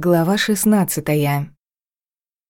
Глава шестнадцатая.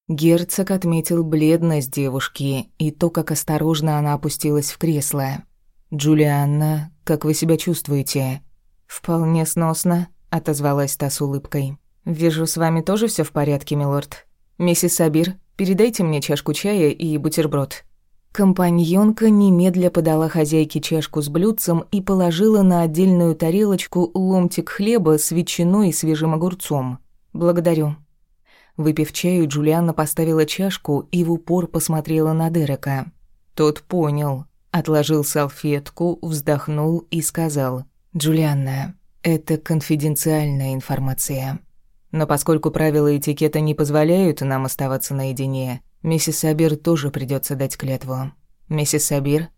Герцог отметил бледность девушки и то, как осторожно она опустилась в кресло. «Джулианна, как вы себя чувствуете?» «Вполне сносно», — отозвалась та с улыбкой. «Вижу, с вами тоже все в порядке, милорд. Миссис Сабир, передайте мне чашку чая и бутерброд». Компаньонка немедля подала хозяйке чашку с блюдцем и положила на отдельную тарелочку ломтик хлеба с ветчиной и свежим огурцом. «Благодарю». Выпив чаю, Джулианна поставила чашку и в упор посмотрела на Дерека. Тот понял, отложил салфетку, вздохнул и сказал. «Джулианна, это конфиденциальная информация. Но поскольку правила этикета не позволяют нам оставаться наедине, миссис Сабир тоже придется дать клятву. Миссис Сабир?»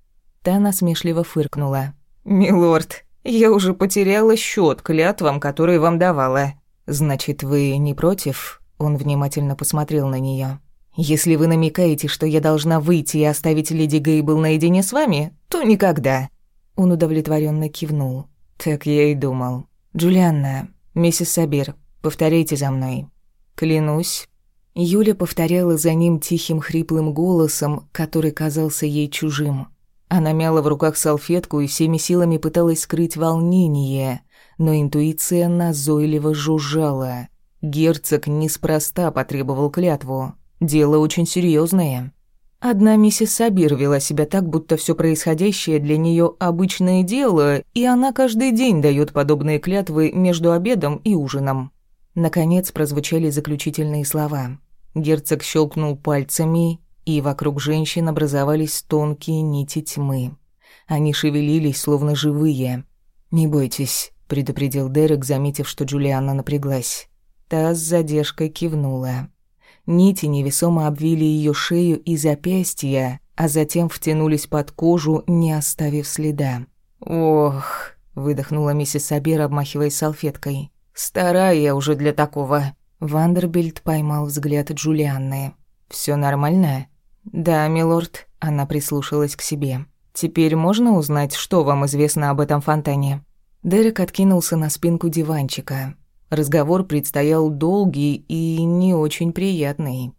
Та насмешливо фыркнула. «Милорд, я уже потеряла счет клятвам, которые вам давала. «Значит, вы не против?» Он внимательно посмотрел на нее. «Если вы намекаете, что я должна выйти и оставить леди Гейбл наедине с вами, то никогда». Он удовлетворенно кивнул. «Так я и думал. Джулианна, миссис Сабир, повторяйте за мной». «Клянусь». Юля повторяла за ним тихим хриплым голосом, который казался ей чужим. Она мяла в руках салфетку и всеми силами пыталась скрыть волнение, но интуиция назойливо жужжала. Герцог неспроста потребовал клятву. Дело очень серьезное. Одна миссис Сабир вела себя так, будто все происходящее для нее обычное дело, и она каждый день дает подобные клятвы между обедом и ужином. Наконец прозвучали заключительные слова. Герцог щелкнул пальцами, и вокруг женщин образовались тонкие нити тьмы. Они шевелились, словно живые. «Не бойтесь, предупредил Дерек, заметив, что Джулианна напряглась. Та с задержкой кивнула. Нити невесомо обвили ее шею и запястья, а затем втянулись под кожу, не оставив следа. «Ох», — выдохнула миссис Сабер, обмахиваясь салфеткой. «Старая я уже для такого». Вандербильд поймал взгляд Джулианны. Все нормально?» «Да, милорд», — она прислушалась к себе. «Теперь можно узнать, что вам известно об этом фонтане?» Дерек откинулся на спинку диванчика. Разговор предстоял долгий и не очень приятный.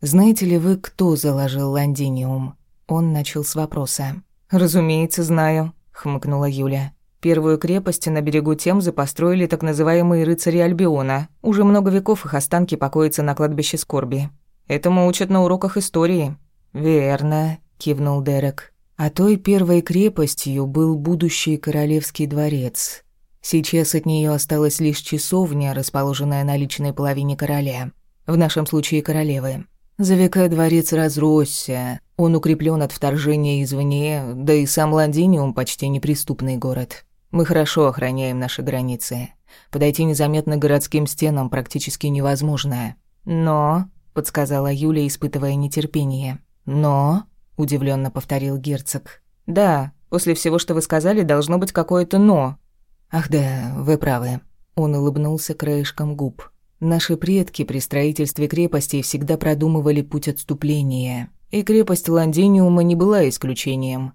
«Знаете ли вы, кто заложил лондиниум?» Он начал с вопроса. «Разумеется, знаю», — хмыкнула Юля. «Первую крепость на берегу Темзы построили так называемые рыцари Альбиона. Уже много веков их останки покоятся на кладбище скорби. Этому учат на уроках истории». «Верно», — кивнул Дерек. А той первой крепостью был будущий королевский дворец. Сейчас от нее осталась лишь часовня, расположенная на личной половине короля. В нашем случае королевы. За века дворец разросся, он укреплен от вторжения извне, да и сам Лондиниум почти неприступный город. Мы хорошо охраняем наши границы. Подойти незаметно к городским стенам практически невозможно. Но, подсказала Юля, испытывая нетерпение. Но удивленно повторил герцог. Да, после всего, что вы сказали, должно быть какое-то но. Ах да, вы правы. Он улыбнулся краешком губ. Наши предки при строительстве крепостей всегда продумывали путь отступления, и крепость Лондиниума не была исключением.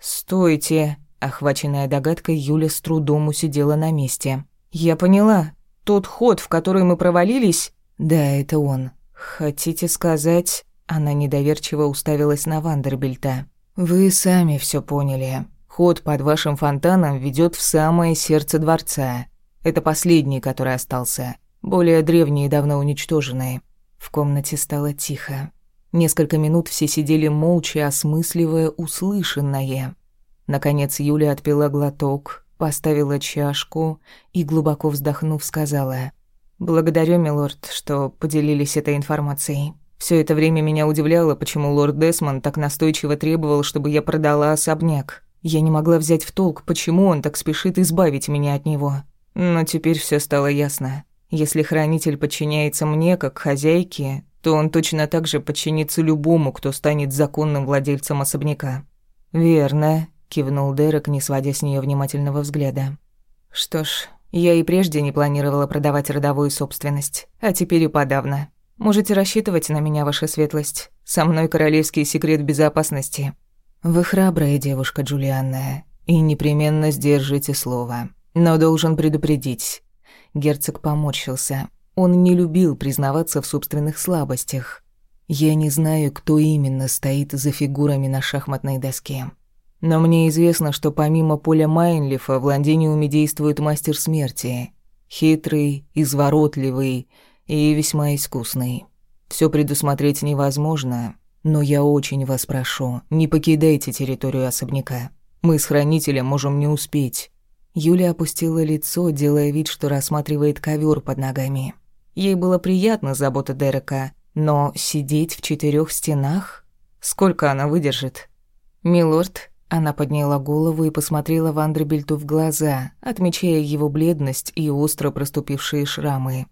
«Стойте!» Охваченная догадкой, Юля с трудом усидела на месте. «Я поняла. Тот ход, в который мы провалились...» «Да, это он. Хотите сказать...» Она недоверчиво уставилась на Вандербильта. «Вы сами все поняли. Ход под вашим фонтаном ведет в самое сердце дворца. Это последний, который остался. Более древние давно уничтоженные». В комнате стало тихо. Несколько минут все сидели молча, осмысливая услышанное. Наконец Юля отпила глоток, поставила чашку и, глубоко вздохнув, сказала «Благодарю, милорд, что поделились этой информацией». Все это время меня удивляло, почему лорд Десмонд так настойчиво требовал, чтобы я продала особняк. Я не могла взять в толк, почему он так спешит избавить меня от него. Но теперь все стало ясно. Если хранитель подчиняется мне, как хозяйке, то он точно так же подчинится любому, кто станет законным владельцем особняка. «Верно», — кивнул Дерек, не сводя с нее внимательного взгляда. «Что ж, я и прежде не планировала продавать родовую собственность, а теперь и подавно. Можете рассчитывать на меня, ваша светлость. Со мной королевский секрет безопасности. Вы храбрая девушка, Джулианна, и непременно сдержите слово. Но должен предупредить. Герцог поморщился. Он не любил признаваться в собственных слабостях. Я не знаю, кто именно стоит за фигурами на шахматной доске. Но мне известно, что помимо Поля Майнлифа в Лондиниуме действует мастер смерти. Хитрый, изворотливый и весьма искусный. Все предусмотреть невозможно, но я очень вас прошу, не покидайте территорию особняка. Мы с хранителем можем не успеть. Юля опустила лицо, делая вид, что рассматривает ковер под ногами. Ей было приятно забота Дерека, но сидеть в четырех стенах? Сколько она выдержит? «Милорд», она подняла голову и посмотрела Вандербильту в глаза, отмечая его бледность и остро проступившие шрамы.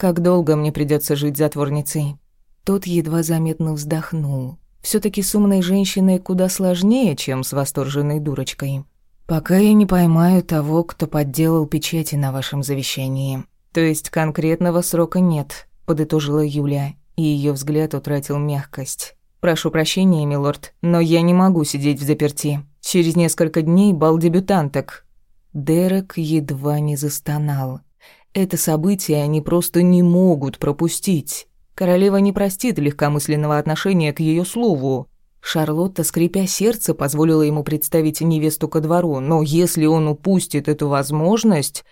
«Как долго мне придется жить затворницей?» Тот едва заметно вздохнул. все таки с умной женщиной куда сложнее, чем с восторженной дурочкой. «Пока я не поймаю того, кто подделал печати на вашем завещании. То есть конкретного срока нет», — подытожила Юля, и ее взгляд утратил мягкость. «Прошу прощения, милорд, но я не могу сидеть в заперти. Через несколько дней бал дебютанток». Дерек едва не застонал. Это событие они просто не могут пропустить. Королева не простит легкомысленного отношения к ее слову. Шарлотта, скрипя сердце, позволила ему представить невесту ко двору, но если он упустит эту возможность,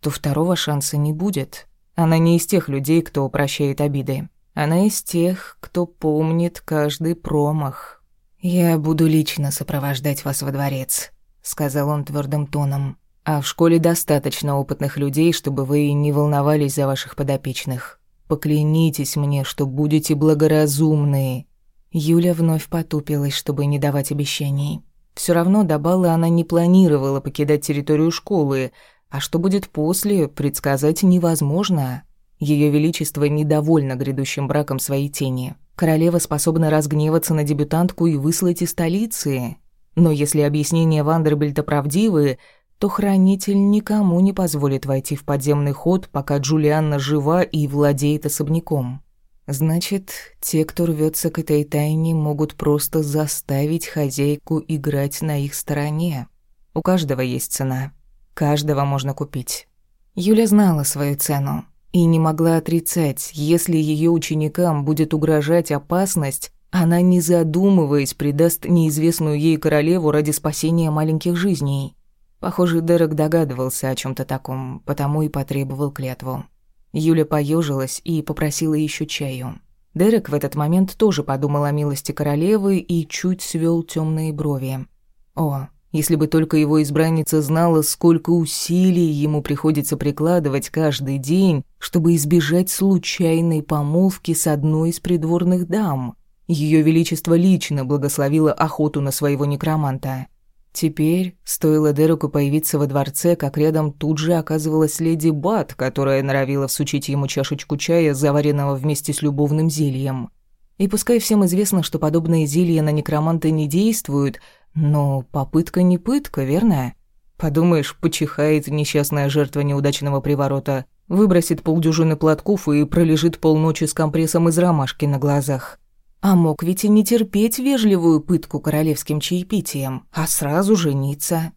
то второго шанса не будет. Она не из тех людей, кто прощает обиды. Она из тех, кто помнит каждый промах. «Я буду лично сопровождать вас во дворец», — сказал он твердым тоном. «А в школе достаточно опытных людей, чтобы вы не волновались за ваших подопечных. Поклянитесь мне, что будете благоразумны». Юля вновь потупилась, чтобы не давать обещаний. Все равно до бала она не планировала покидать территорию школы, а что будет после, предсказать невозможно. Ее величество недовольно грядущим браком своей тени. Королева способна разгневаться на дебютантку и выслать из столицы. Но если объяснения Вандербильта правдивы, то хранитель никому не позволит войти в подземный ход, пока Джулианна жива и владеет особняком. Значит, те, кто рвется к этой тайне, могут просто заставить хозяйку играть на их стороне. У каждого есть цена. Каждого можно купить. Юля знала свою цену и не могла отрицать, если ее ученикам будет угрожать опасность, она, не задумываясь, предаст неизвестную ей королеву ради спасения маленьких жизней. Похоже, Дерек догадывался о чем то таком, потому и потребовал клятву. Юля поежилась и попросила еще чаю. Дерек в этот момент тоже подумал о милости королевы и чуть свел темные брови. О, если бы только его избранница знала, сколько усилий ему приходится прикладывать каждый день, чтобы избежать случайной помолвки с одной из придворных дам. Ее величество лично благословило охоту на своего некроманта. Теперь, стоило Дереку появиться во дворце, как рядом тут же оказывалась леди Бат, которая норовила всучить ему чашечку чая, заваренного вместе с любовным зельем. И пускай всем известно, что подобные зелья на некроманта не действуют, но попытка не пытка, верно? Подумаешь, почихает несчастная жертва неудачного приворота, выбросит полдюжины платков и пролежит полночи с компрессом из ромашки на глазах. А мог ведь и не терпеть вежливую пытку королевским чаепитием, а сразу жениться.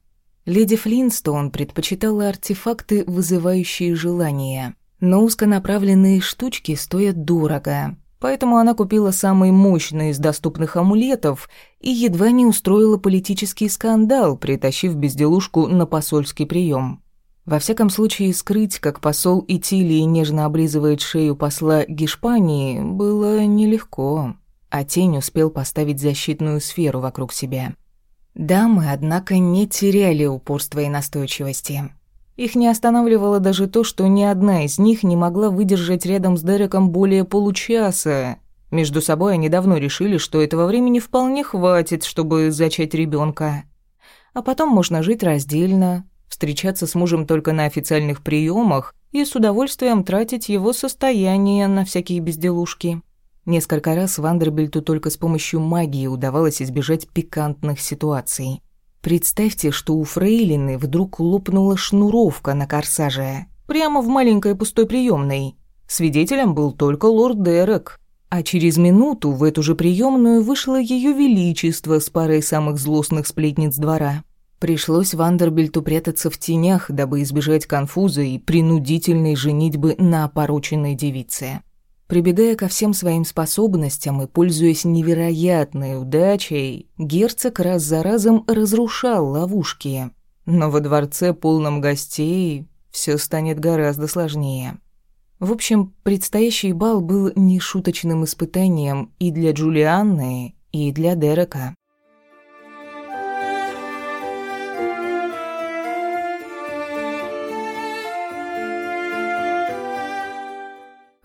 Леди Флинстон предпочитала артефакты, вызывающие желание. Но узконаправленные штучки стоят дорого, поэтому она купила самый мощный из доступных амулетов и едва не устроила политический скандал, притащив безделушку на посольский прием. Во всяком случае, скрыть, как посол Итилии нежно облизывает шею посла Гешпании, было нелегко а тень успел поставить защитную сферу вокруг себя. Дамы, однако, не теряли упорства и настойчивости. Их не останавливало даже то, что ни одна из них не могла выдержать рядом с Дереком более получаса. Между собой они давно решили, что этого времени вполне хватит, чтобы зачать ребенка. А потом можно жить раздельно, встречаться с мужем только на официальных приемах и с удовольствием тратить его состояние на всякие безделушки. Несколько раз Вандербильту только с помощью магии удавалось избежать пикантных ситуаций. Представьте, что у Фрейлины вдруг лопнула шнуровка на корсаже, прямо в маленькой пустой приемной. Свидетелем был только лорд Дерек. А через минуту в эту же приемную вышло ее величество с парой самых злостных сплетниц двора. Пришлось Вандербильту прятаться в тенях, дабы избежать конфуза и принудительной женитьбы на опороченной девице. Прибегая ко всем своим способностям и пользуясь невероятной удачей, герцог раз за разом разрушал ловушки. Но во дворце, полном гостей, все станет гораздо сложнее. В общем, предстоящий бал был нешуточным испытанием и для Джулианны, и для Дерека.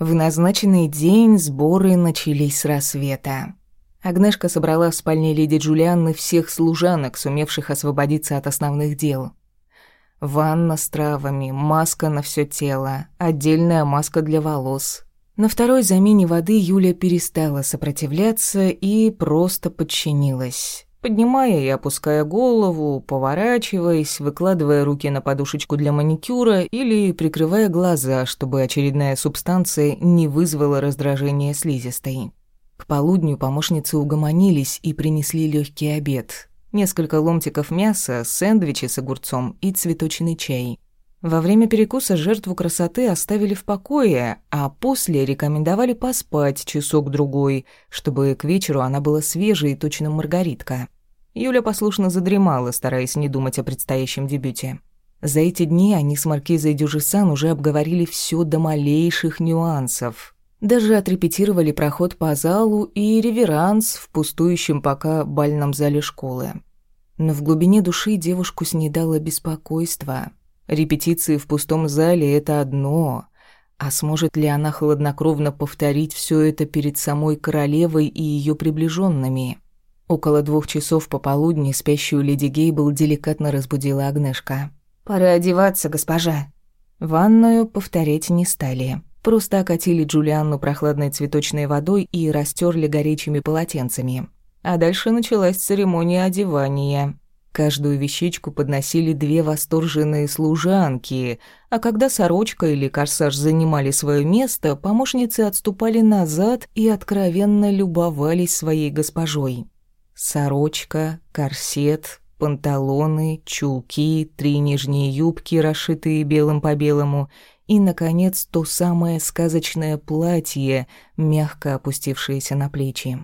В назначенный день сборы начались с рассвета. Агнешка собрала в спальне леди Джулианны всех служанок, сумевших освободиться от основных дел. Ванна с травами, маска на все тело, отдельная маска для волос. На второй замене воды Юля перестала сопротивляться и просто подчинилась поднимая и опуская голову, поворачиваясь, выкладывая руки на подушечку для маникюра или прикрывая глаза, чтобы очередная субстанция не вызвала раздражения слизистой. К полудню помощницы угомонились и принесли легкий обед. Несколько ломтиков мяса, сэндвичи с огурцом и цветочный чай. Во время перекуса жертву красоты оставили в покое, а после рекомендовали поспать часок-другой, чтобы к вечеру она была свежей и точно маргаритка. Юля послушно задремала, стараясь не думать о предстоящем дебюте. За эти дни они с Маркизой Дюжесан уже обговорили все до малейших нюансов. Даже отрепетировали проход по залу и реверанс в пустующем пока бальном зале школы. Но в глубине души девушку снедало беспокойство – Репетиции в пустом зале — это одно, а сможет ли она хладнокровно повторить все это перед самой королевой и ее приближенными? Около двух часов пополудни спящую леди Гейбл деликатно разбудила Агнешка. «Пора одеваться, госпожа». Ванную повторять не стали. Просто окатили Джулианну прохладной цветочной водой и растерли горячими полотенцами. А дальше началась церемония одевания. Каждую вещичку подносили две восторженные служанки, а когда сорочка или корсаж занимали свое место, помощницы отступали назад и откровенно любовались своей госпожой. Сорочка, корсет, панталоны, чулки, три нижние юбки, расшитые белым по белому, и, наконец, то самое сказочное платье, мягко опустившееся на плечи.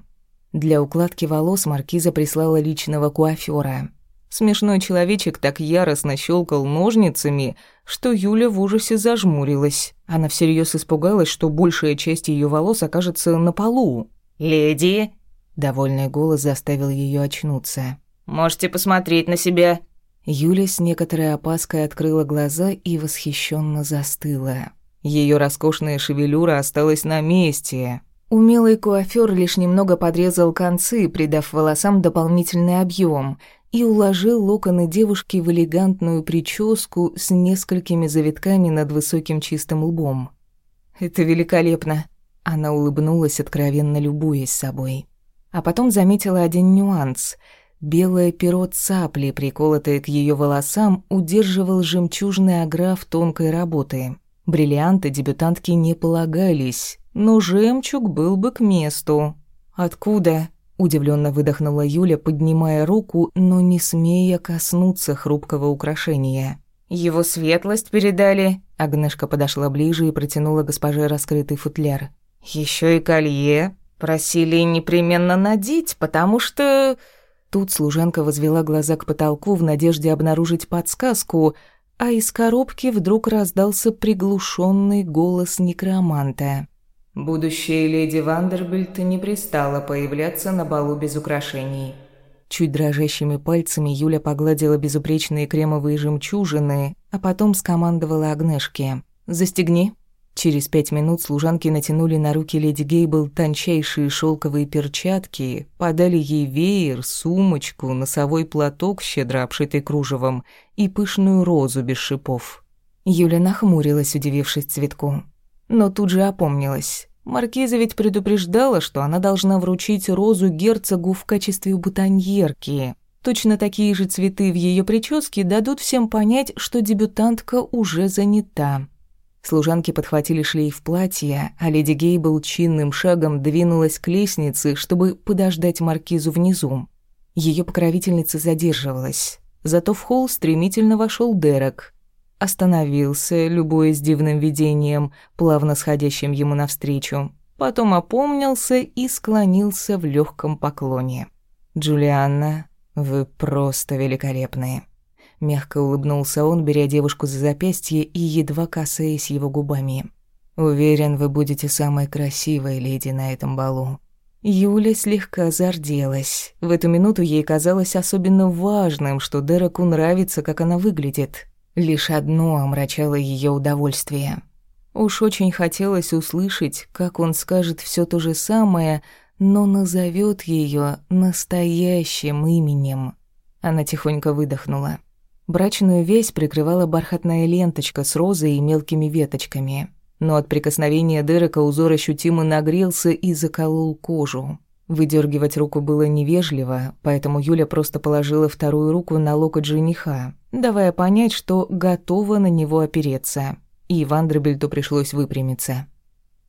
Для укладки волос маркиза прислала личного куафёра. Смешной человечек так яростно щелкал ножницами, что Юля в ужасе зажмурилась. Она всерьез испугалась, что большая часть ее волос окажется на полу. «Леди!» — довольный голос заставил ее очнуться. «Можете посмотреть на себя!» Юля с некоторой опаской открыла глаза и восхищенно застыла. Ее роскошная шевелюра осталась на месте. Умелый куафёр лишь немного подрезал концы, придав волосам дополнительный объем — и уложил локоны девушки в элегантную прическу с несколькими завитками над высоким чистым лбом. «Это великолепно!» Она улыбнулась, откровенно любуясь собой. А потом заметила один нюанс. Белое перо цапли, приколотое к ее волосам, удерживал жемчужный аграф тонкой работы. Бриллианты дебютантки не полагались, но жемчуг был бы к месту. «Откуда?» Удивленно выдохнула Юля, поднимая руку, но не смея коснуться хрупкого украшения. «Его светлость передали?» Агнешка подошла ближе и протянула госпоже раскрытый футляр. Еще и колье. Просили непременно надеть, потому что...» Тут служанка возвела глаза к потолку в надежде обнаружить подсказку, а из коробки вдруг раздался приглушенный голос некроманта. Будущая леди Вандербильт не пристала появляться на балу без украшений. Чуть дрожащими пальцами Юля погладила безупречные кремовые жемчужины, а потом скомандовала Агнешке. «Застегни». Через пять минут служанки натянули на руки леди Гейбл тончайшие шелковые перчатки, подали ей веер, сумочку, носовой платок, щедро обшитый кружевом, и пышную розу без шипов. Юля нахмурилась, удивившись цветку. Но тут же опомнилась. Маркиза ведь предупреждала, что она должна вручить розу герцогу в качестве бутоньерки. Точно такие же цветы в ее прическе дадут всем понять, что дебютантка уже занята. Служанки подхватили шлейф платья, а леди Гейбл чинным шагом двинулась к лестнице, чтобы подождать маркизу внизу. Ее покровительница задерживалась. Зато в холл стремительно вошел Дерек. Остановился, любуясь дивным видением, плавно сходящим ему навстречу. Потом опомнился и склонился в легком поклоне. «Джулианна, вы просто великолепные». Мягко улыбнулся он, беря девушку за запястье и едва касаясь его губами. «Уверен, вы будете самой красивой леди на этом балу». Юля слегка зарделась. В эту минуту ей казалось особенно важным, что Дереку нравится, как она выглядит. Лишь одно омрачало ее удовольствие. Уж очень хотелось услышать, как он скажет все то же самое, но назовет ее настоящим именем. Она тихонько выдохнула. Брачную весь прикрывала бархатная ленточка с розой и мелкими веточками. Но от прикосновения Дерека узор ощутимо нагрелся и заколол кожу. Выдергивать руку было невежливо, поэтому Юля просто положила вторую руку на локоть жениха, давая понять, что готова на него опереться. И Вандербильту пришлось выпрямиться.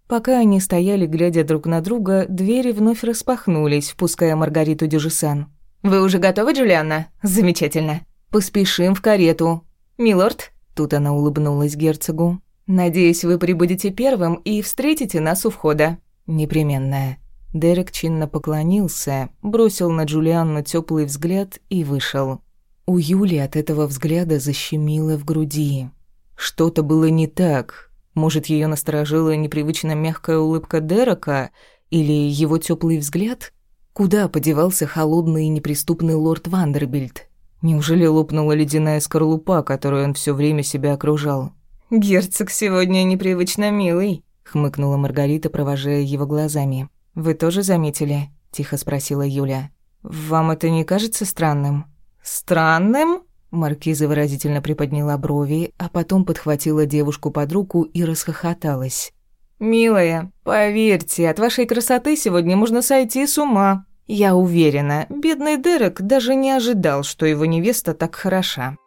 Пока они стояли, глядя друг на друга, двери вновь распахнулись, впуская Маргариту Дюжесан. «Вы уже готовы, Джулианна? Замечательно. Поспешим в карету. Милорд?» Тут она улыбнулась герцогу. «Надеюсь, вы прибудете первым и встретите нас у входа». «Непременно». Дерек чинно поклонился, бросил на Джулианну теплый взгляд и вышел. У Юли от этого взгляда защемило в груди. Что-то было не так. Может, ее насторожила непривычно мягкая улыбка Дерека или его теплый взгляд? Куда подевался холодный и неприступный лорд Вандербильд? Неужели лопнула ледяная скорлупа, которую он все время себя окружал? «Герцог сегодня непривычно милый», — хмыкнула Маргарита, провожая его глазами. «Вы тоже заметили?» — тихо спросила Юля. «Вам это не кажется странным?» «Странным?» Маркиза выразительно приподняла брови, а потом подхватила девушку под руку и расхохоталась. «Милая, поверьте, от вашей красоты сегодня можно сойти с ума. Я уверена, бедный Дерек даже не ожидал, что его невеста так хороша».